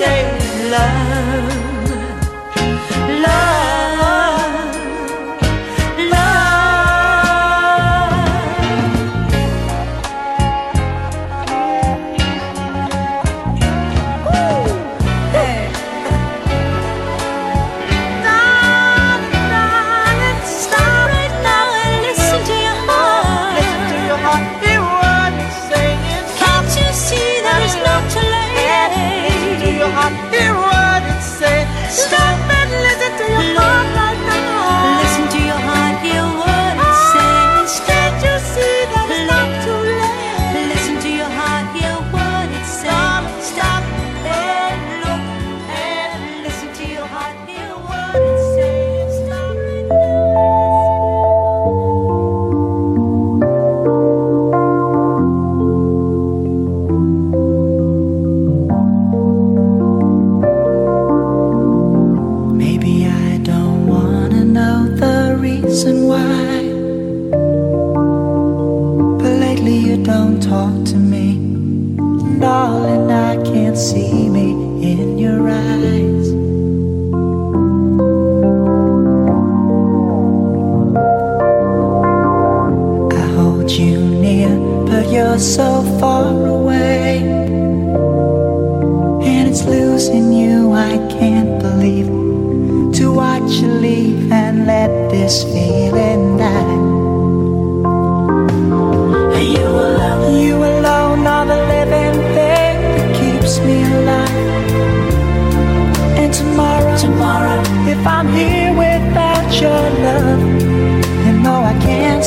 same love. Love.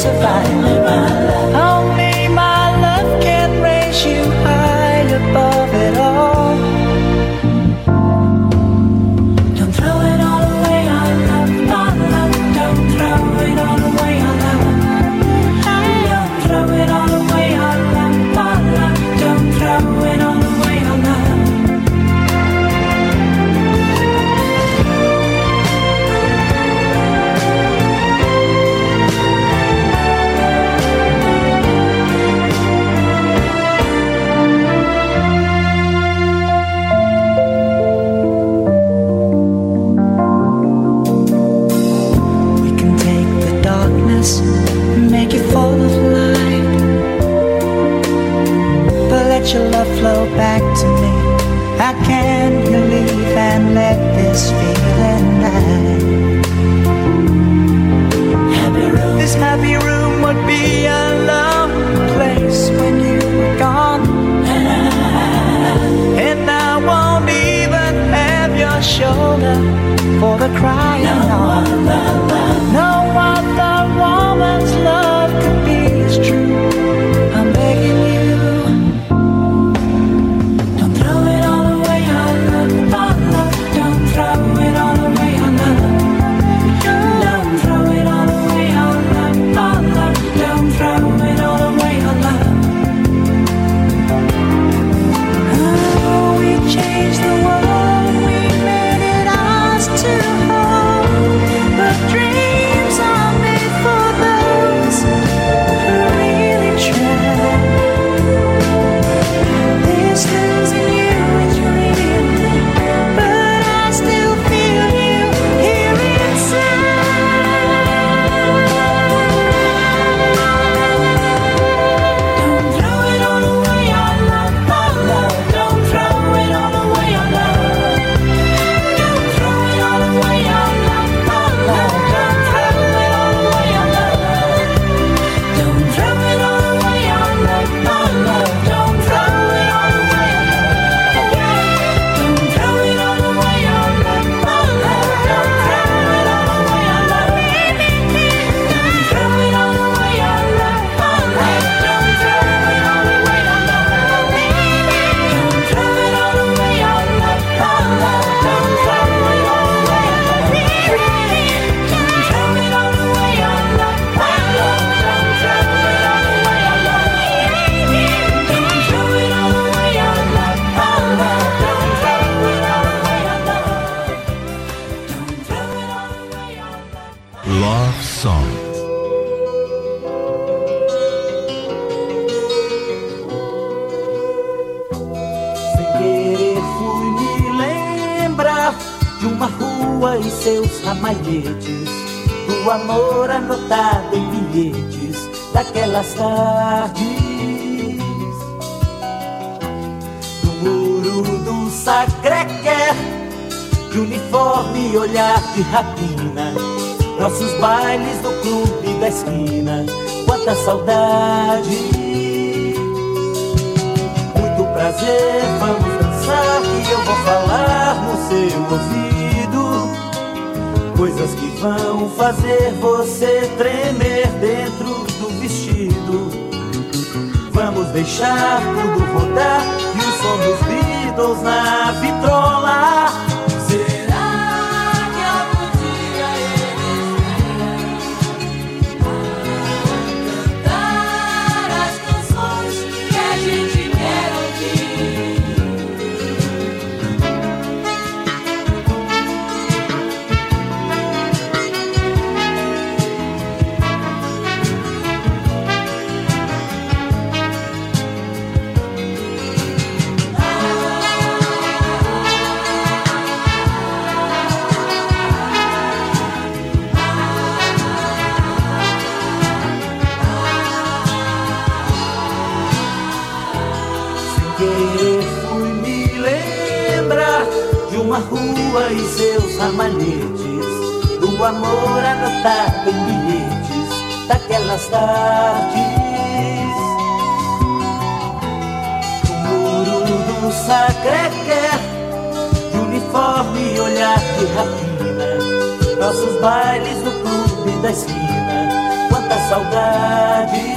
Survive. cry. Bailes no clube da esquina. Quanta saudade.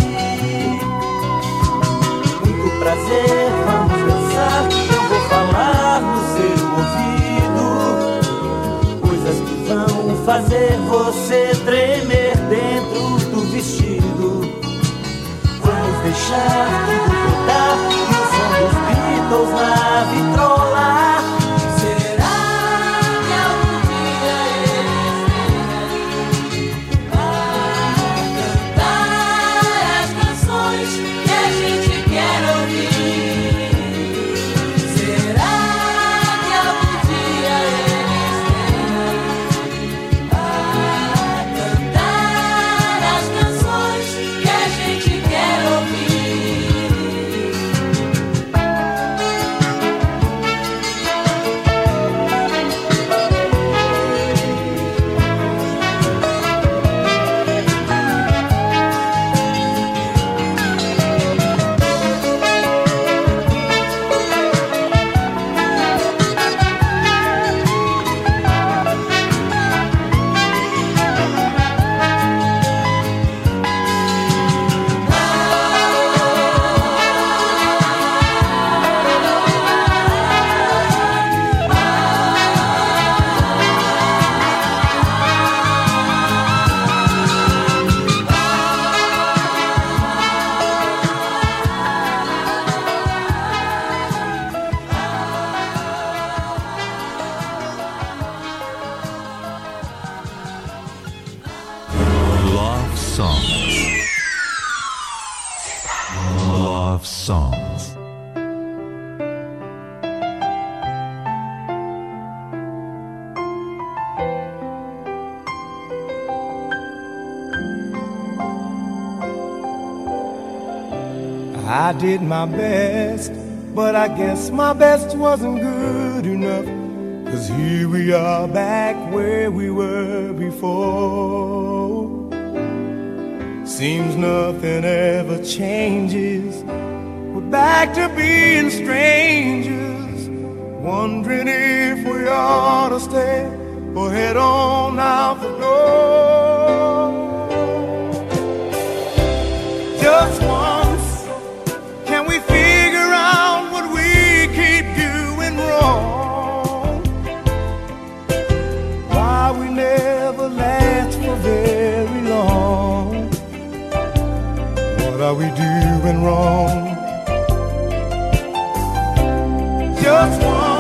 Muito prazer, vamos dançar. Eu vou falar no seu ouvido. Vão fazer você tremer dentro do vestido. Vamos deixar tudo rodar e o som dos Beatles na vitrola. My best, but I guess my best wasn't good enough. Cause here we are back where we were before. Seems nothing ever changes. We're back to being strangers, wondering if we ought to stay or head on out the door. Are we doing wrong? Just once,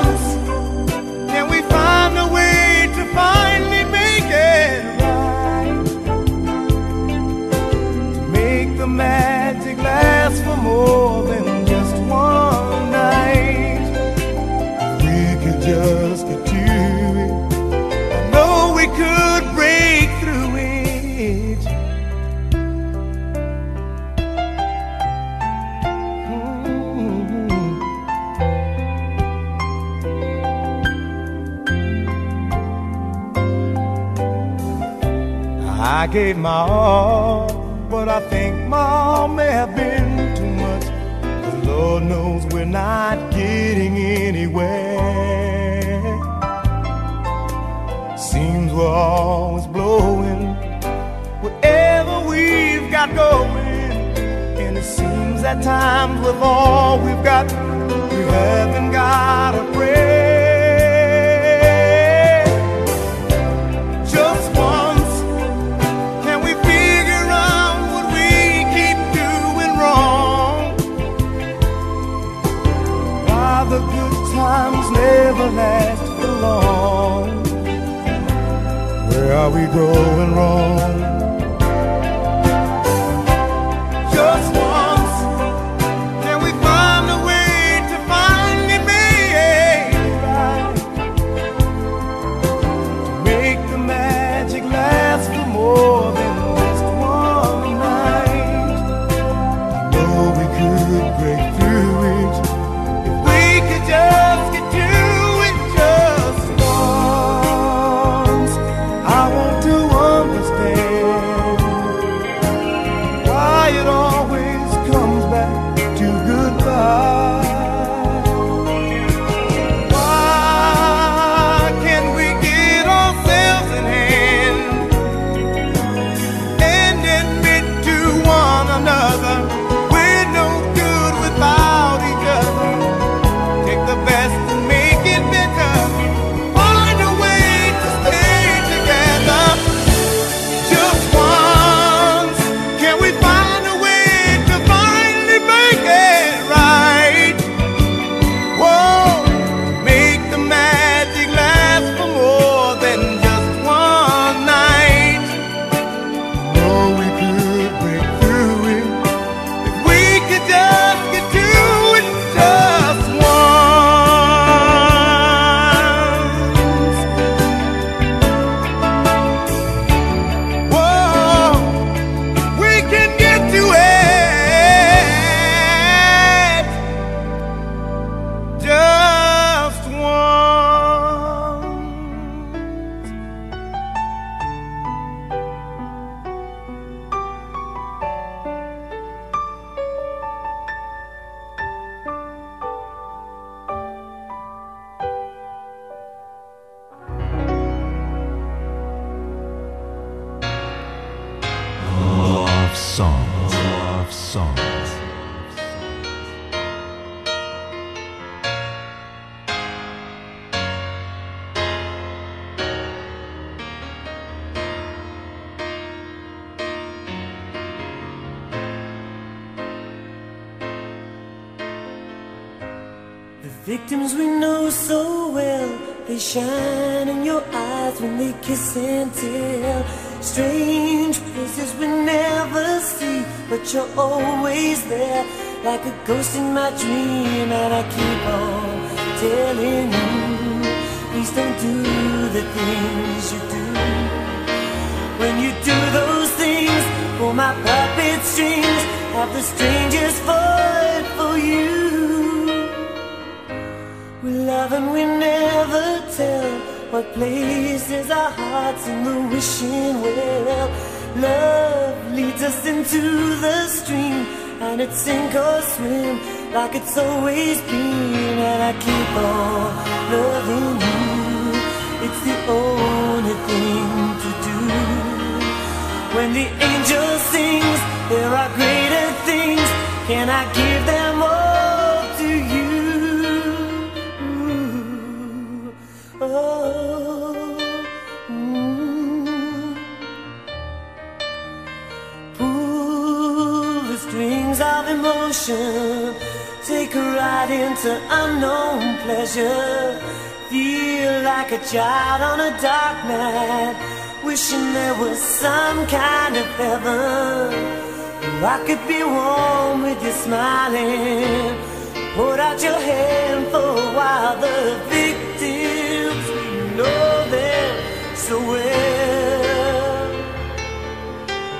I gave my all, but I think my all may have been too much. The Lord knows we're not getting anywhere. Seems we're always blowing whatever we've got going. And it seems at times with all we've got, we haven't got a prayer. times never last for long. Where are we going wrong?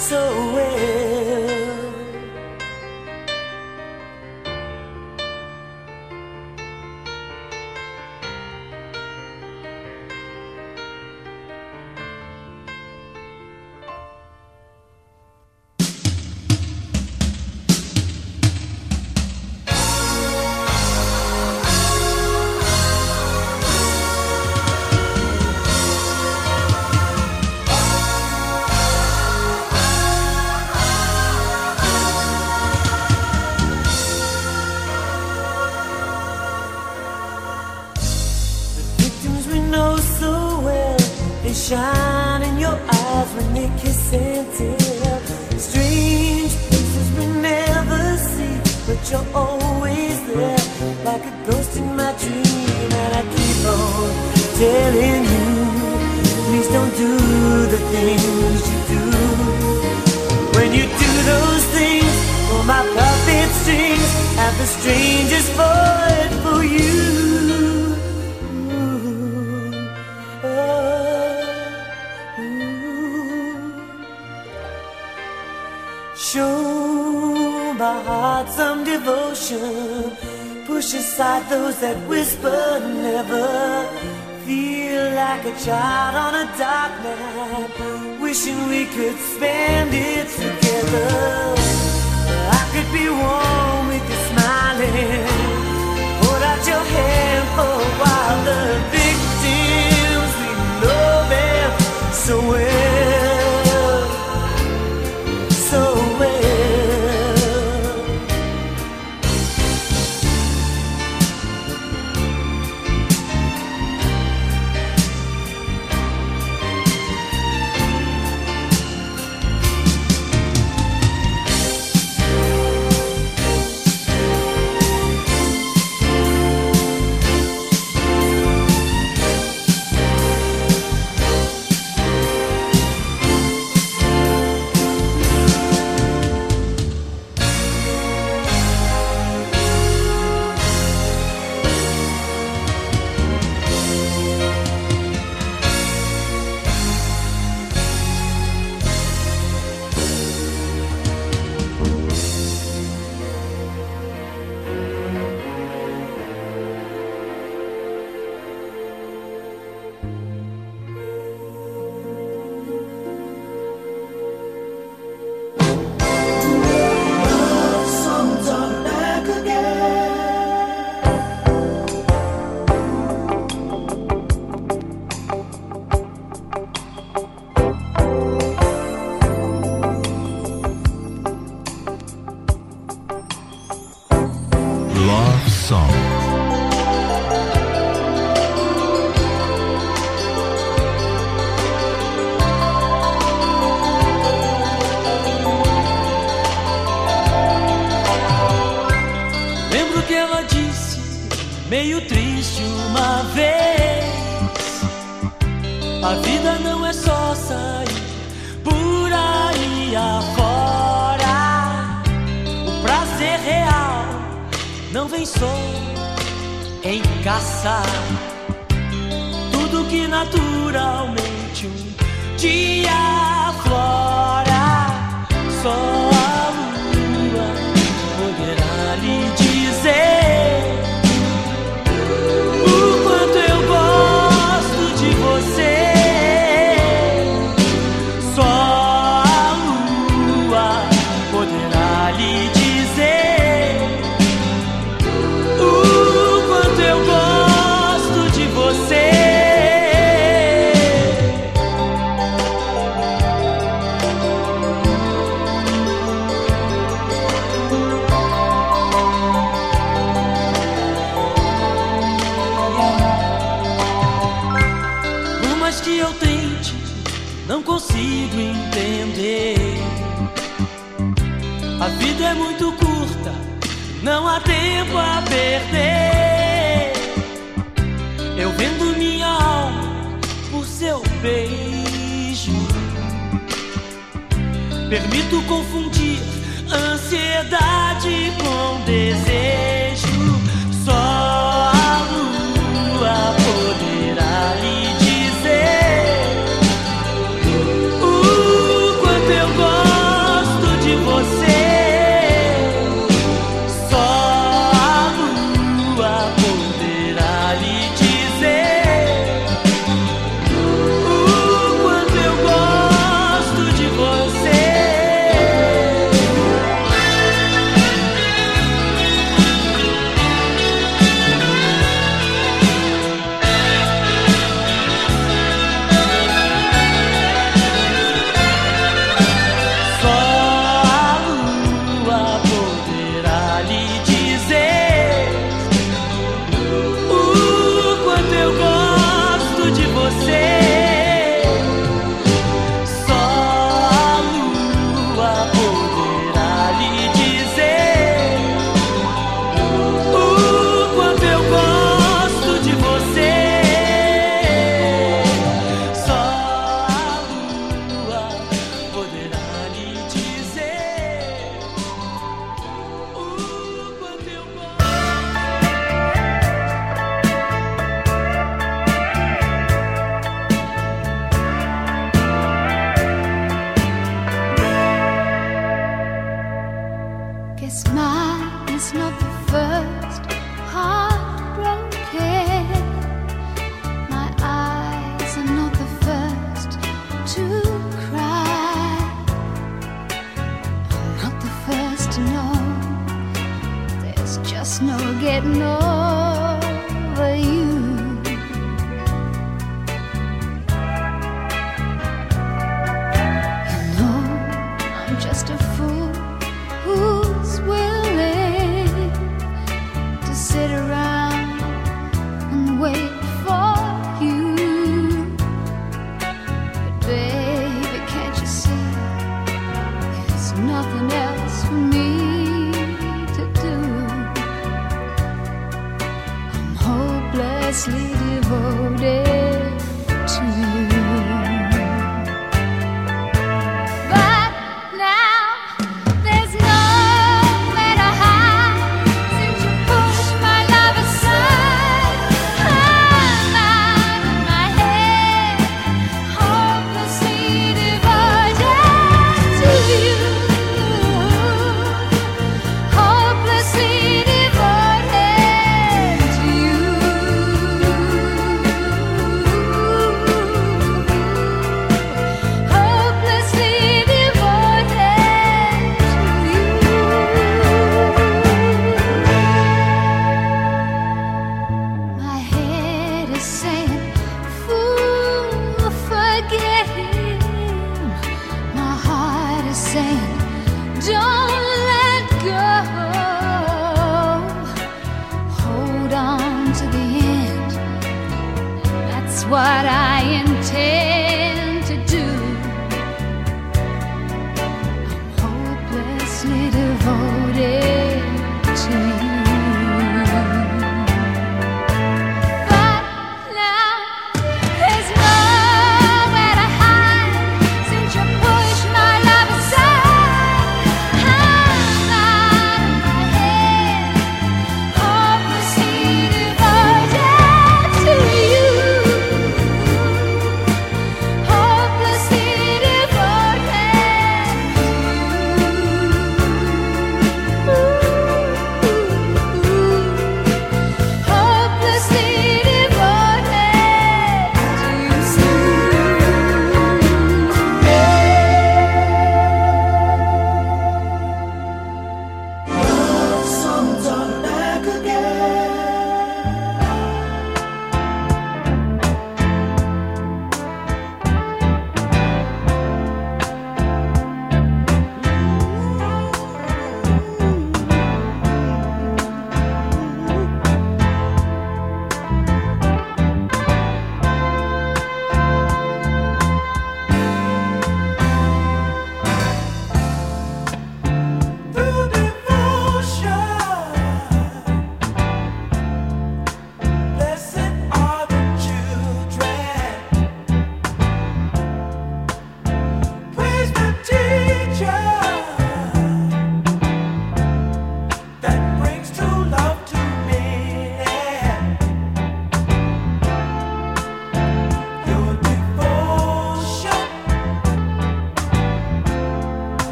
so away. knows that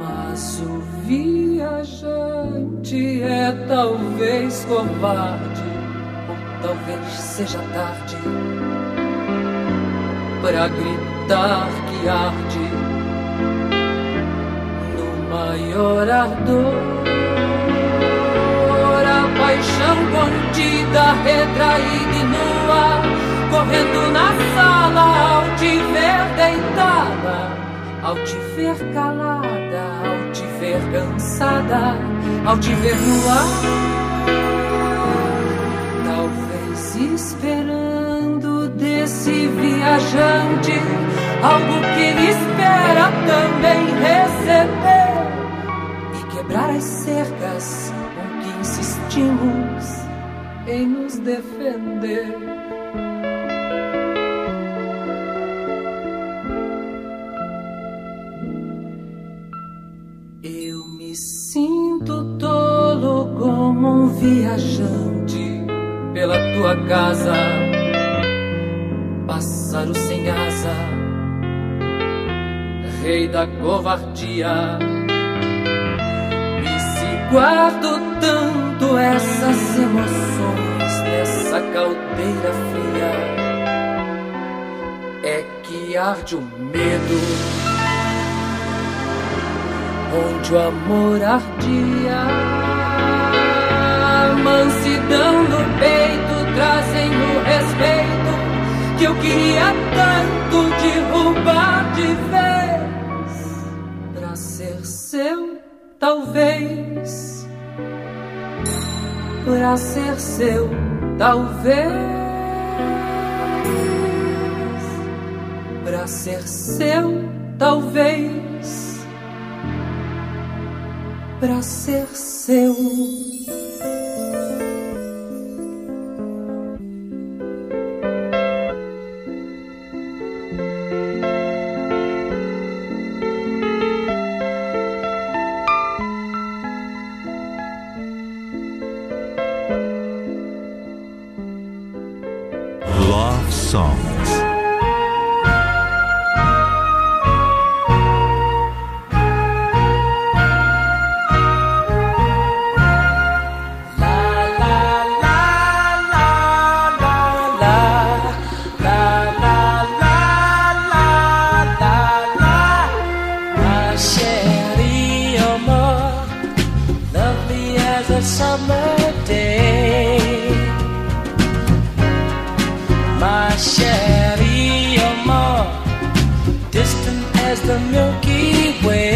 Mas o viajante é talvez covarde, ou talvez seja tarde para gritar que arde no maior ardor. A paixão contida, retraída e nua, correndo na sala te ver deitada, ao te ver calada, ao te ver cansada, ao te ver no ar. Talvez esperando desse viajante algo que ele espera também receber e quebrar as cercas com que insistimos em nos defender. Viajante pela tua casa, pássaro sem asa, rei da covardia. E se guardo tanto essas emoções nessa caldeira fria, é que arde o medo onde o amor ardia. Mansidão no peito trazem o respeito que eu queria tanto derrubar de vez. Pra ser seu, talvez. Pra ser seu, talvez. Pra ser seu, talvez pra ser seu. As the Milky Way.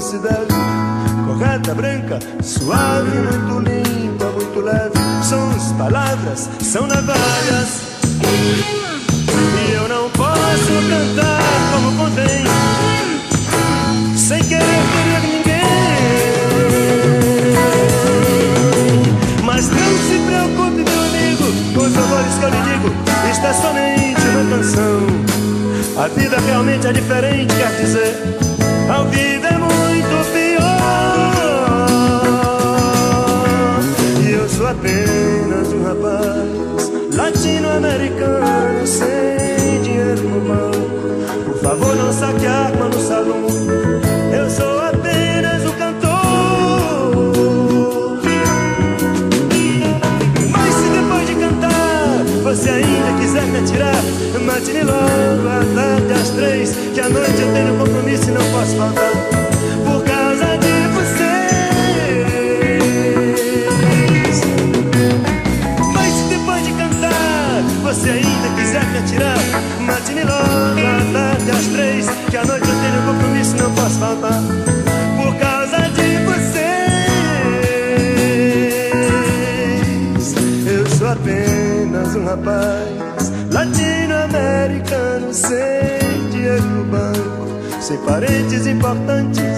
Se deve Correta, branca, suave, muito limpa, muito leve. Sons, palavras, são navalhas. E eu não posso cantar como convém Sem querer ferir ninguém. Mas não se preocupe, meu amigo Com os valores que eu lhe digo. Isto é somente uma canção. A vida realmente é diferente, quer dizer A vida é muito pior. E eu sou apenas um rapaz Latino-americano Sem dinheiro no banco. Por favor, não saque arma no salão mate-me logo à tarde às três, que à noite eu tenho compromisso e não posso faltar. Por causa de vocês. Mas se depois de cantar você ainda quiser me atirar, mate-me logo à tarde às três, que à noite eu tenho compromisso e não posso faltar. Por causa de vocês. Eu sou apenas um rapaz latino-americano sem dinheiro no banco, sem parentes importantes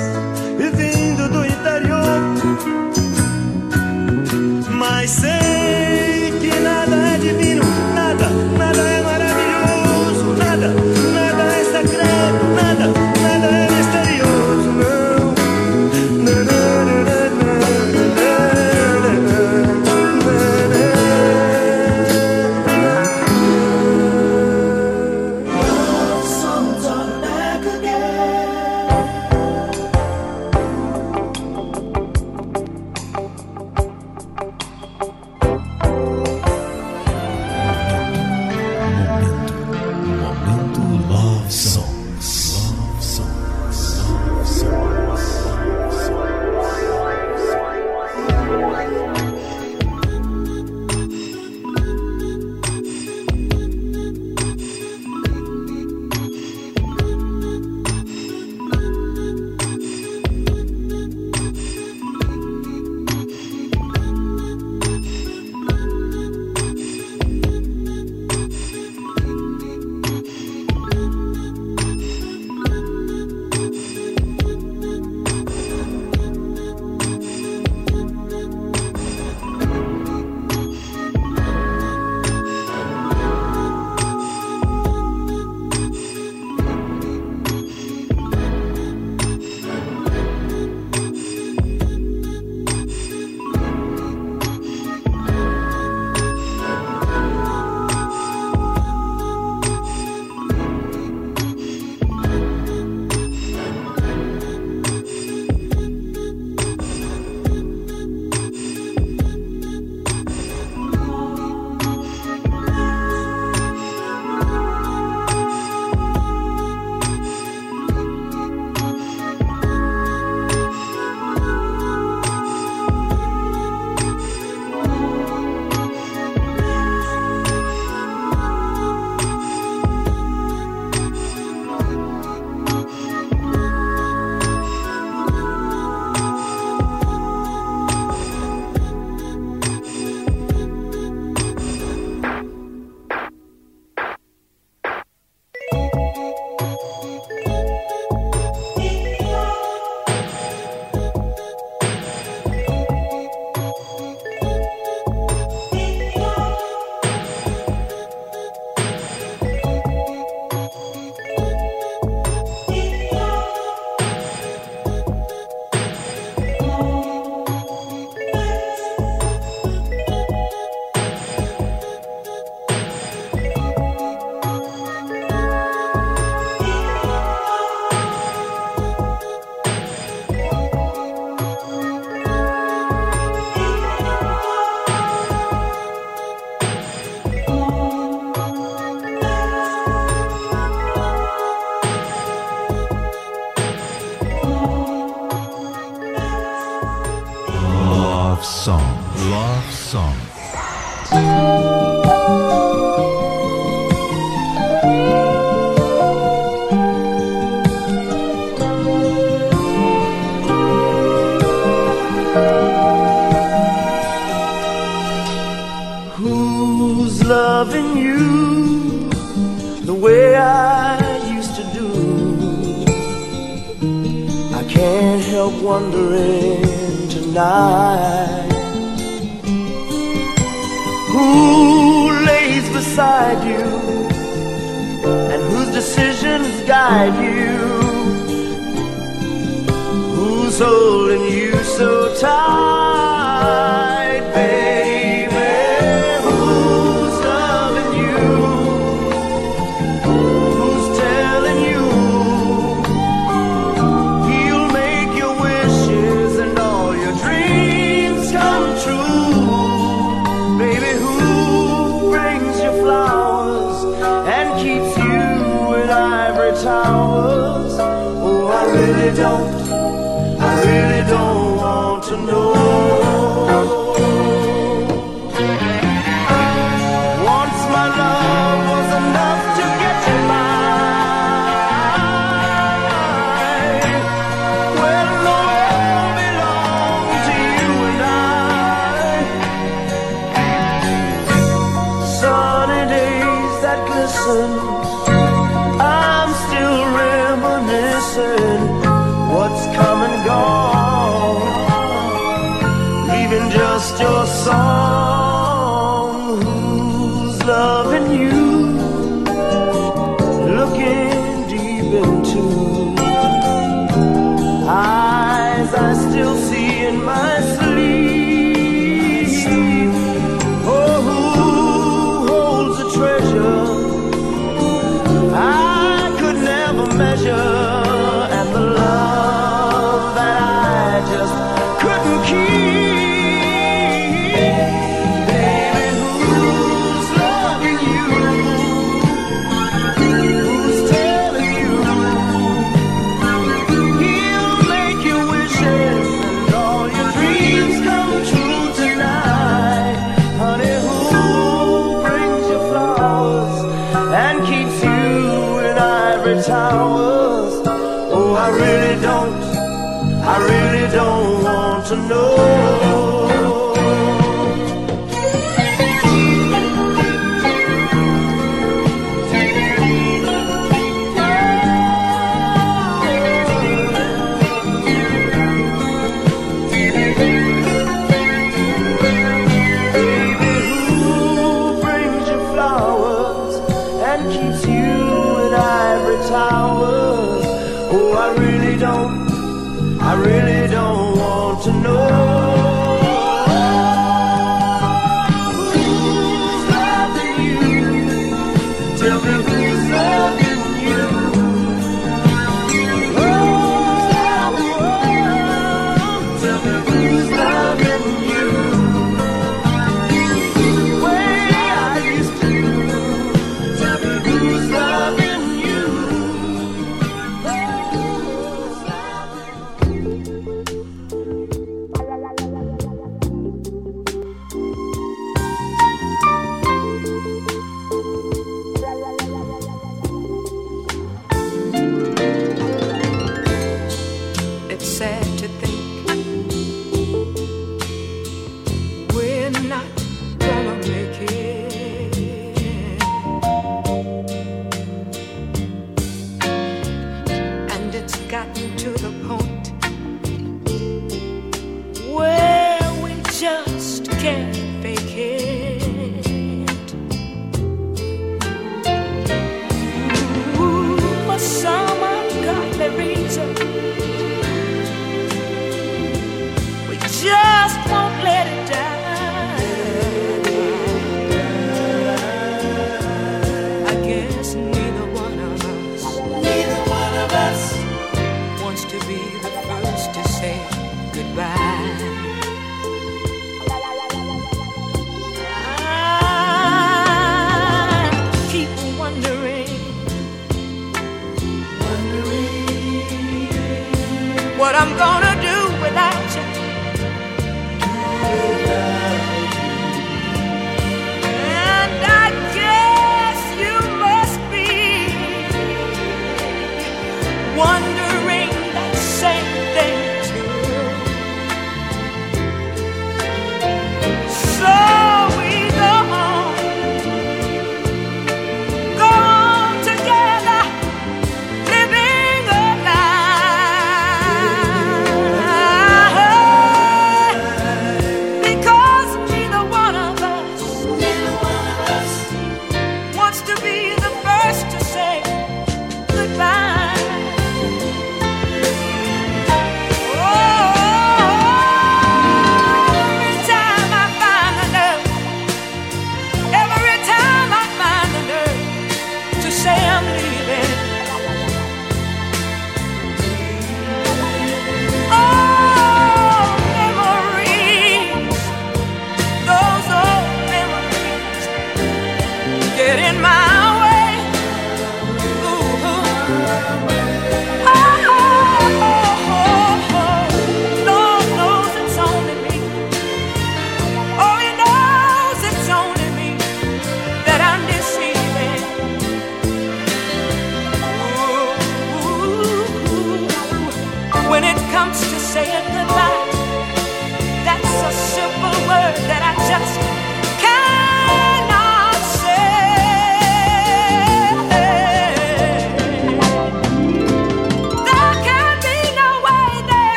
don't,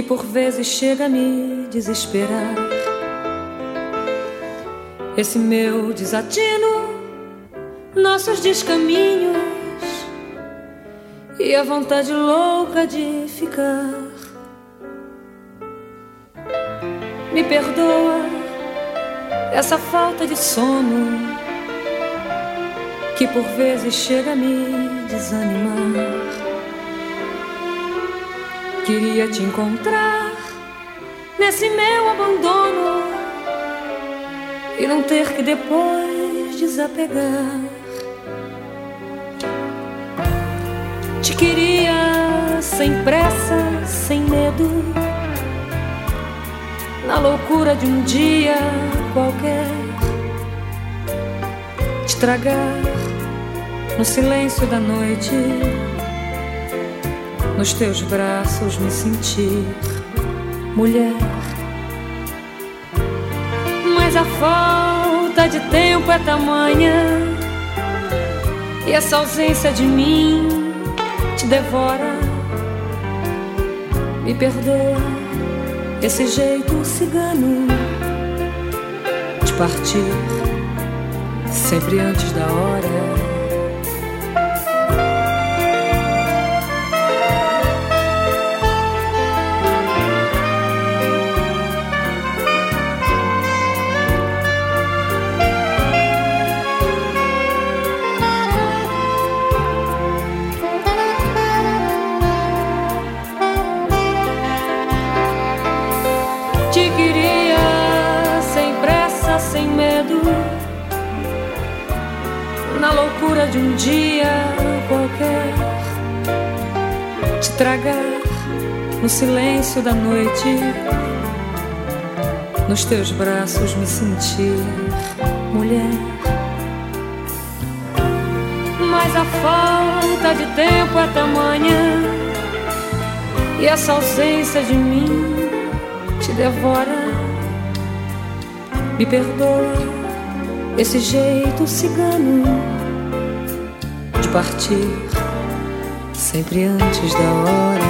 que por vezes chega a me desesperar. Esse meu desatino, nossos descaminhos e a vontade louca de ficar. Me perdoa essa falta de sono que por vezes chega a me desanimar. Queria te encontrar nesse meu abandono e não ter que depois desapegar. Te queria sem pressa, sem medo, na loucura de um dia qualquer. Te tragar no silêncio da noite, nos teus braços me sentir mulher. Mas a falta de tempo é tamanha e essa ausência de mim te devora. Me perdoa esse jeito cigano de partir sempre antes da hora. Silêncio da noite, nos teus braços me sentir mulher. Mas a falta de tempo é tamanha e essa ausência de mim te devora. Me perdoa esse jeito cigano de partir sempre antes da hora.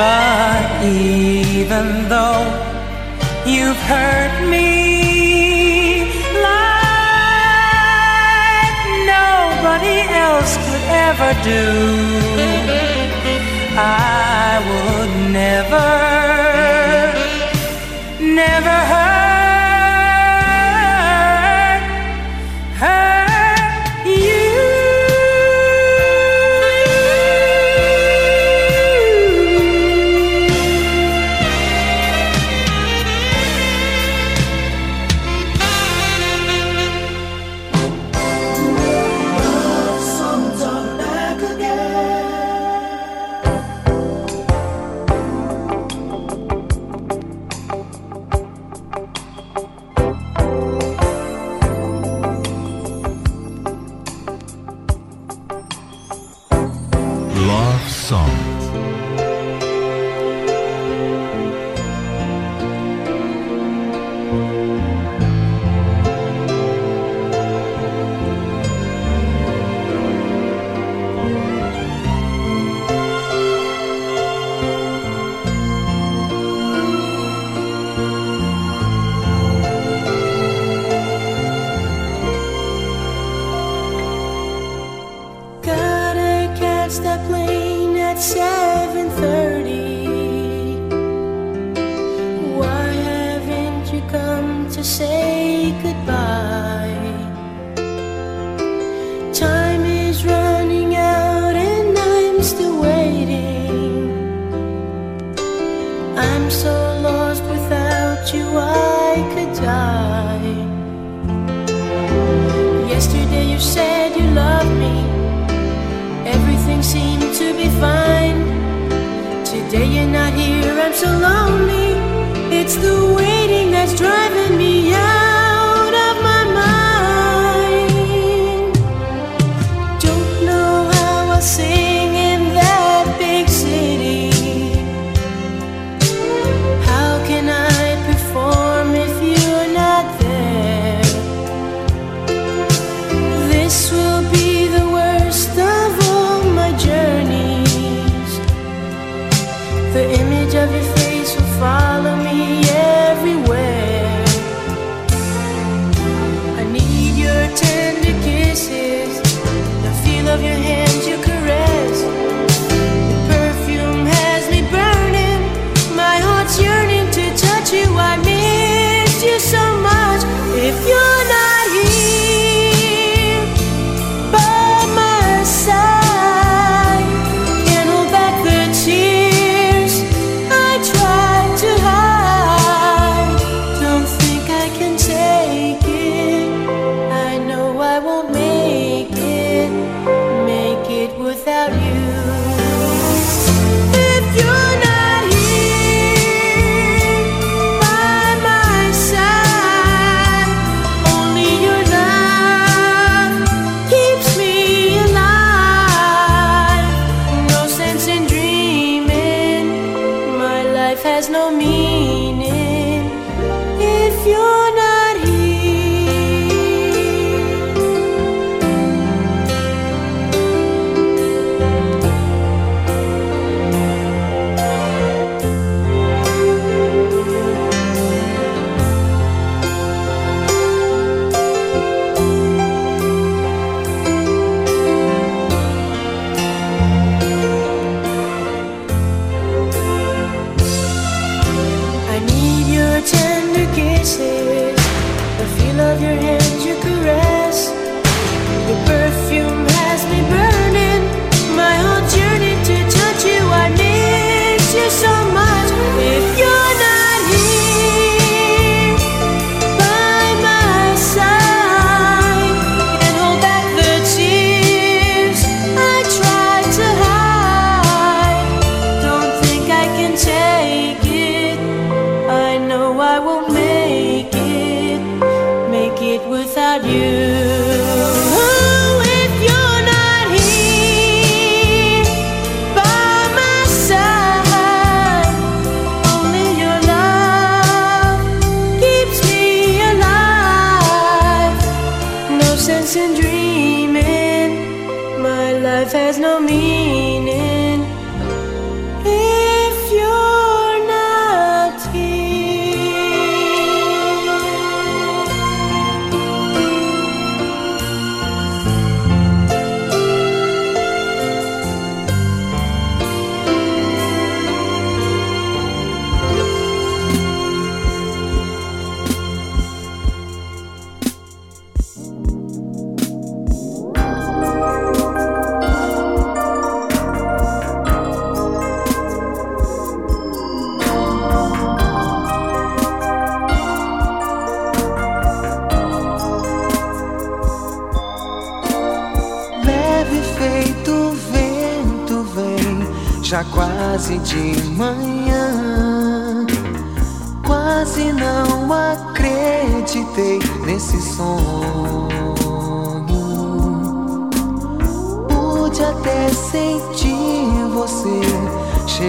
But even though you've hurt me like nobody else could ever do, I would never, never hurt.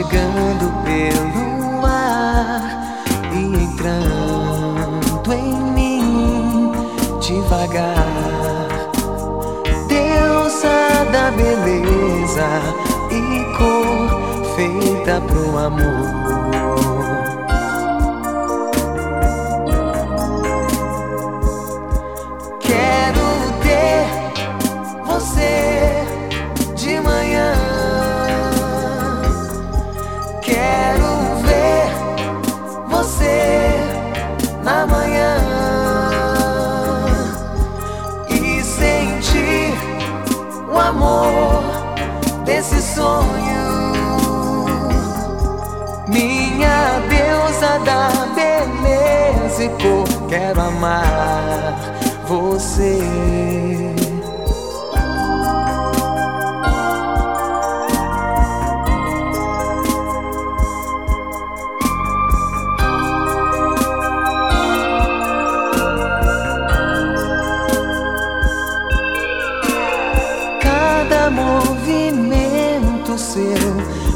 chegando pelo ar e entrando em mim devagar. Deusa da beleza e cor feita pro amor. você. Cada movimento seu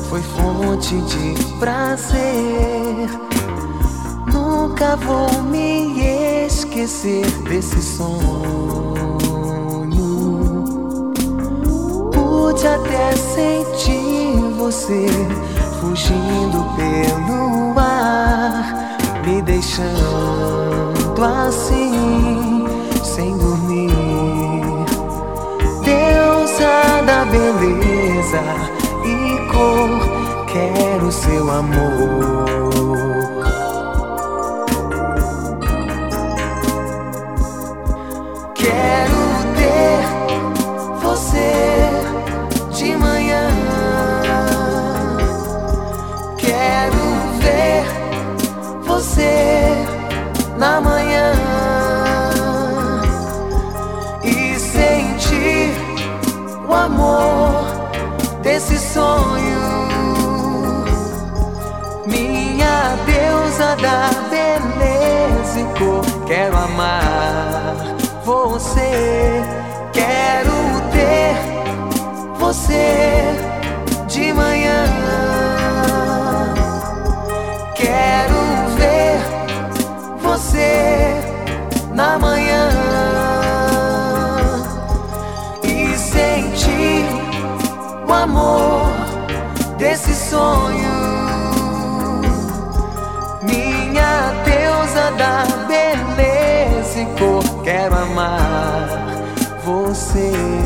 foi fonte de prazer. Nunca vou esquecer desse sonho. Pude até sentir você fugindo pelo ar, me deixando assim, sem dormir. Deusa da beleza e cor, quero seu amor. Da beleza e cor, quero amar você. Quero ter você de manhã. Quero ver você na manhã e sentir o amor desse sonho. Você.